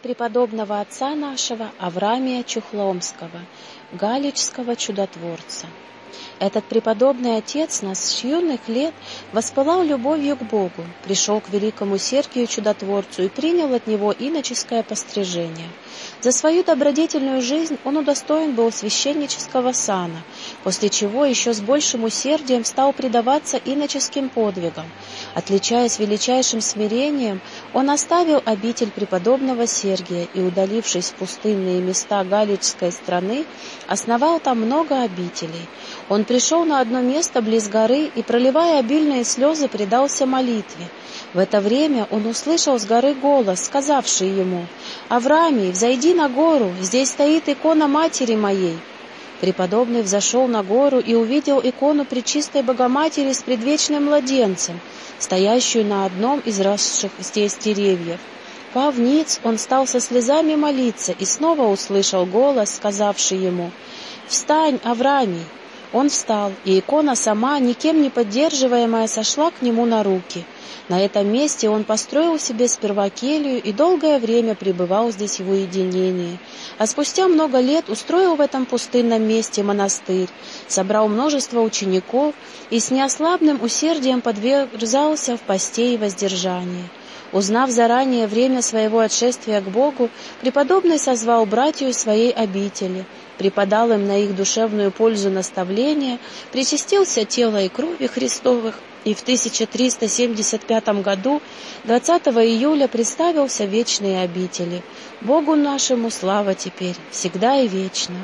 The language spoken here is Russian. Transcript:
Честь преподобного отца нашего Авраамия Чухломского, галичского чудотворца. Этот преподобный отец нас с юных лет воспылал любовью к Богу, пришел к великому Сергию Чудотворцу и принял от него иноческое пострижение. За свою добродетельную жизнь он удостоен был священнического сана, после чего еще с большим усердием стал предаваться иноческим подвигам. Отличаясь величайшим смирением, он оставил обитель преподобного Сергия и, удалившись в пустынные места Галичской страны, основал там много обителей. Он пришел на одно место близ горы и, проливая обильные слезы, предался молитве. В это время он услышал с горы голос, сказавший ему, «Авраамий, взойди на гору, здесь стоит икона матери моей». Преподобный взошел на гору и увидел икону Пречистой Богоматери с предвечным младенцем, стоящую на одном из росших здесь деревьев. Пав ниц, он стал со слезами молиться и снова услышал голос, сказавший ему, «Встань, Авраамий!» Он встал, и икона сама, никем не поддерживаемая, сошла к нему на руки. На этом месте он построил себе сперва келью и долгое время пребывал здесь в уединении. А спустя много лет устроил в этом пустынном месте монастырь, собрал множество учеников и с неослабным усердием подвергался в посте и воздержании. Узнав заранее время своего отшествия к Богу, преподобный созвал братью своей обители — преподал им на их душевную пользу наставления, причастился тела и крови Христовых и в 1375 году 20 июля представился вечные обители. Богу нашему слава теперь, всегда и вечно.